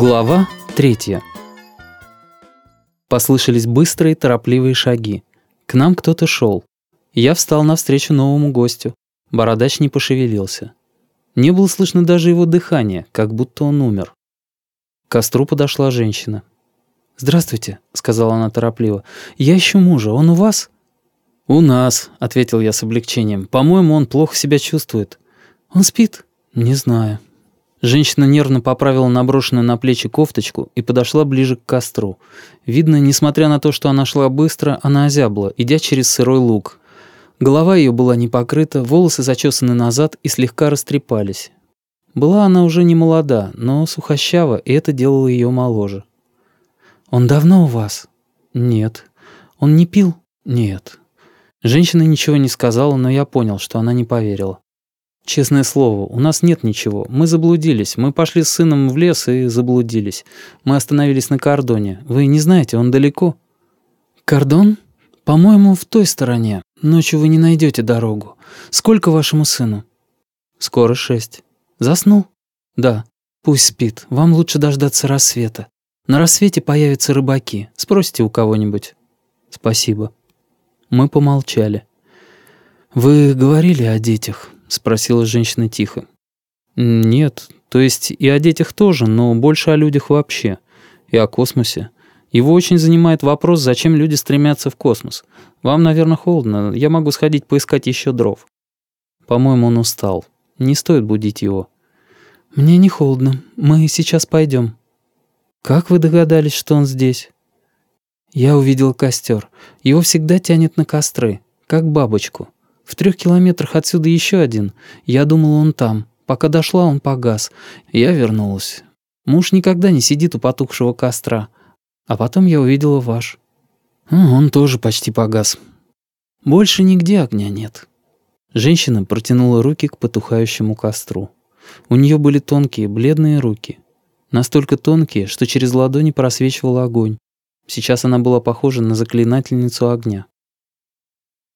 Глава третья. Послышались быстрые, торопливые шаги. К нам кто-то шел. Я встал навстречу новому гостю. Бородач не пошевелился. Не было слышно даже его дыхания, как будто он умер. К костру подошла женщина. «Здравствуйте», — сказала она торопливо. «Я ищу мужа. Он у вас?» «У нас», — ответил я с облегчением. «По-моему, он плохо себя чувствует». «Он спит?» «Не знаю». Женщина нервно поправила наброшенную на плечи кофточку и подошла ближе к костру. Видно, несмотря на то, что она шла быстро, она озябла, идя через сырой луг. Голова ее была не покрыта, волосы зачесаны назад и слегка растрепались. Была она уже не молода, но сухощава, и это делало ее моложе. «Он давно у вас?» «Нет». «Он не пил?» «Нет». Женщина ничего не сказала, но я понял, что она не поверила. Честное слово, у нас нет ничего. Мы заблудились. Мы пошли с сыном в лес и заблудились. Мы остановились на кордоне. Вы не знаете, он далеко. Кордон? По-моему, в той стороне. Ночью вы не найдете дорогу. Сколько вашему сыну? Скоро шесть. Заснул? Да. Пусть спит. Вам лучше дождаться рассвета. На рассвете появятся рыбаки. Спросите у кого-нибудь. Спасибо. Мы помолчали. Вы говорили о детях. — спросила женщина тихо. «Нет, то есть и о детях тоже, но больше о людях вообще. И о космосе. Его очень занимает вопрос, зачем люди стремятся в космос. Вам, наверное, холодно. Я могу сходить поискать еще дров». По-моему, он устал. Не стоит будить его. «Мне не холодно. Мы сейчас пойдем». «Как вы догадались, что он здесь?» Я увидел костер. Его всегда тянет на костры, как бабочку. В трех километрах отсюда еще один. Я думала, он там. Пока дошла, он погас. Я вернулась. Муж никогда не сидит у потухшего костра. А потом я увидела ваш. Он тоже почти погас. Больше нигде огня нет. Женщина протянула руки к потухающему костру. У нее были тонкие, бледные руки. Настолько тонкие, что через ладони просвечивал огонь. Сейчас она была похожа на заклинательницу огня.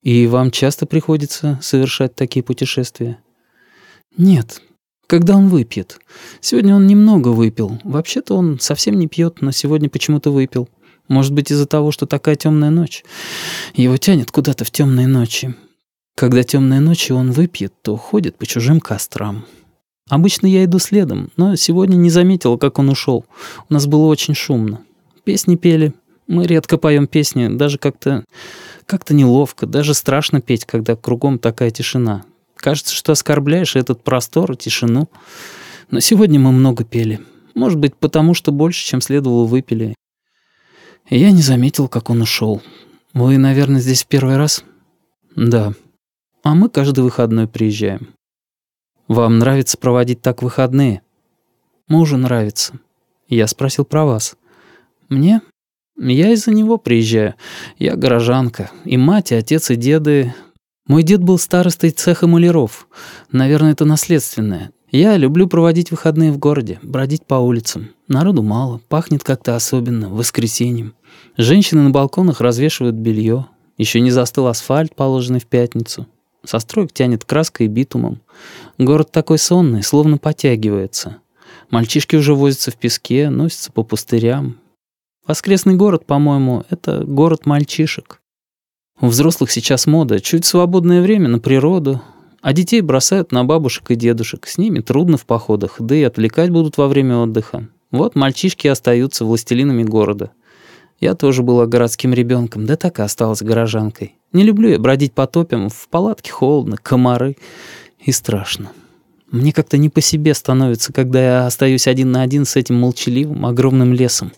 И вам часто приходится совершать такие путешествия? Нет. Когда он выпьет. Сегодня он немного выпил. Вообще-то он совсем не пьет, но сегодня почему-то выпил. Может быть, из-за того, что такая темная ночь. Его тянет куда-то в темные ночи. Когда темные ночи он выпьет, то ходит по чужим кострам. Обычно я иду следом, но сегодня не заметила, как он ушел. У нас было очень шумно. Песни пели. Мы редко поем песни, даже как-то как-то неловко, даже страшно петь, когда кругом такая тишина. Кажется, что оскорбляешь этот простор тишину. Но сегодня мы много пели. Может быть, потому что больше, чем следовало, выпили. И я не заметил, как он ушел. Вы, наверное, здесь первый раз? Да. А мы каждый выходной приезжаем. Вам нравится проводить так выходные? Мужу нравится. Я спросил про вас. Мне? Я из-за него приезжаю. Я горожанка. И мать, и отец, и деды... Мой дед был старостой цеха маляров. Наверное, это наследственное. Я люблю проводить выходные в городе, бродить по улицам. Народу мало, пахнет как-то особенно, воскресеньем. Женщины на балконах развешивают белье. Еще не застыл асфальт, положенный в пятницу. Со строек тянет краской и битумом. Город такой сонный, словно потягивается. Мальчишки уже возятся в песке, носятся по пустырям, Воскресный город, по-моему, это город мальчишек. У взрослых сейчас мода, чуть свободное время на природу, а детей бросают на бабушек и дедушек. С ними трудно в походах, да и отвлекать будут во время отдыха. Вот мальчишки остаются властелинами города. Я тоже была городским ребенком, да так и осталась горожанкой. Не люблю я бродить по топям, в палатке холодно, комары и страшно. Мне как-то не по себе становится, когда я остаюсь один на один с этим молчаливым огромным лесом.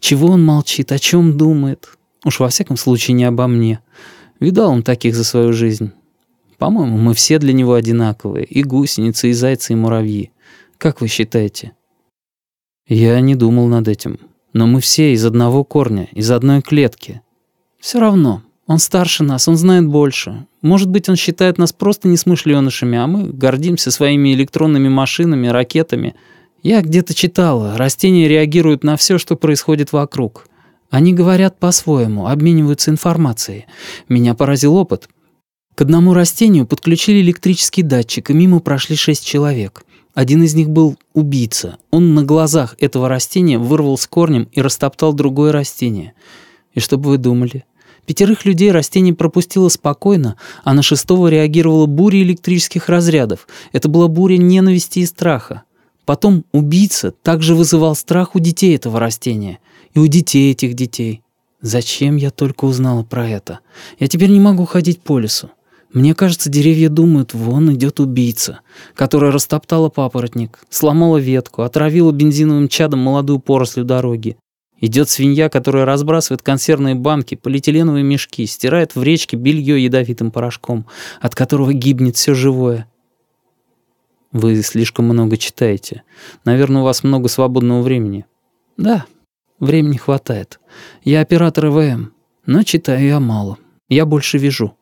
Чего он молчит, о чем думает? Уж во всяком случае не обо мне. Видал он таких за свою жизнь. По-моему, мы все для него одинаковые. И гусеницы, и зайцы, и муравьи. Как вы считаете? Я не думал над этим. Но мы все из одного корня, из одной клетки. Все равно. Он старше нас, он знает больше. Может быть, он считает нас просто несмышленышами, а мы гордимся своими электронными машинами, ракетами — я где-то читала, растения реагируют на все, что происходит вокруг. Они говорят по-своему, обмениваются информацией. Меня поразил опыт. К одному растению подключили электрический датчик, и мимо прошли шесть человек. Один из них был убийца. Он на глазах этого растения вырвал с корнем и растоптал другое растение. И что бы вы думали? Пятерых людей растение пропустило спокойно, а на шестого реагировала буря электрических разрядов. Это была буря ненависти и страха. Потом убийца также вызывал страх у детей этого растения. И у детей этих детей. Зачем я только узнала про это? Я теперь не могу ходить по лесу. Мне кажется, деревья думают, вон идет убийца, которая растоптала папоротник, сломала ветку, отравила бензиновым чадом молодую поросль дороги. Идет свинья, которая разбрасывает консервные банки, полиэтиленовые мешки, стирает в речке белье ядовитым порошком, от которого гибнет все живое. Вы слишком много читаете. Наверное, у вас много свободного времени. Да, времени хватает. Я оператор ИВМ, но читаю я мало. Я больше вяжу.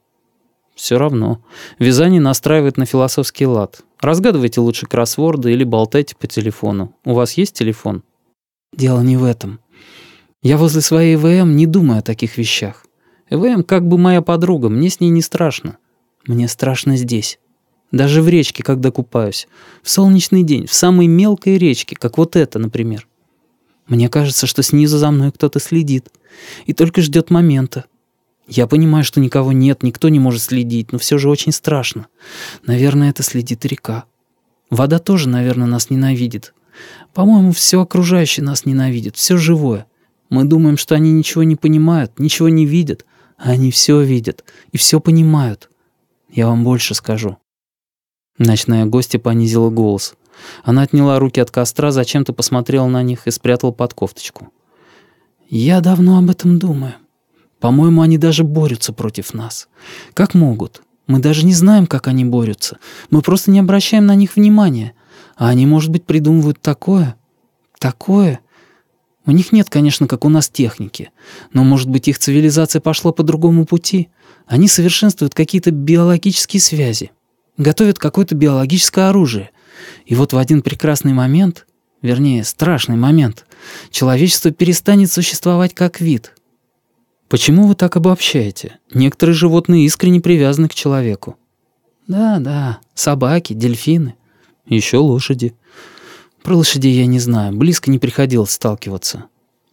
Все равно. Вязание настраивает на философский лад. Разгадывайте лучше кроссворды или болтайте по телефону. У вас есть телефон? Дело не в этом. Я возле своей ЭВМ не думаю о таких вещах. ЭВМ как бы моя подруга, мне с ней не страшно. Мне страшно здесь. Даже в речке, когда купаюсь. В солнечный день, в самой мелкой речке, как вот эта, например. Мне кажется, что снизу за мной кто-то следит. И только ждет момента. Я понимаю, что никого нет, никто не может следить, но все же очень страшно. Наверное, это следит река. Вода тоже, наверное, нас ненавидит. По-моему, все окружающее нас ненавидит, все живое. Мы думаем, что они ничего не понимают, ничего не видят, а они все видят и все понимают. Я вам больше скажу». Ночная гостья понизила голос. Она отняла руки от костра, зачем-то посмотрела на них и спрятала под кофточку. «Я давно об этом думаю. По-моему, они даже борются против нас. Как могут? Мы даже не знаем, как они борются. Мы просто не обращаем на них внимания. А они, может быть, придумывают такое, такое, у них нет, конечно, как у нас техники, но, может быть, их цивилизация пошла по другому пути. Они совершенствуют какие-то биологические связи, готовят какое-то биологическое оружие. И вот в один прекрасный момент, вернее, страшный момент, человечество перестанет существовать как вид. Почему вы так обобщаете? Некоторые животные искренне привязаны к человеку. Да, да, собаки, дельфины, еще лошади. Про лошадей я не знаю, близко не приходилось сталкиваться.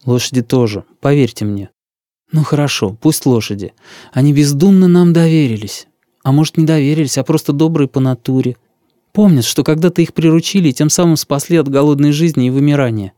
Лошади тоже, поверьте мне. Ну хорошо, пусть лошади. Они бездумно нам доверились. А может, не доверились, а просто добрые по натуре. Помнят, что когда-то их приручили тем самым спасли от голодной жизни и вымирания.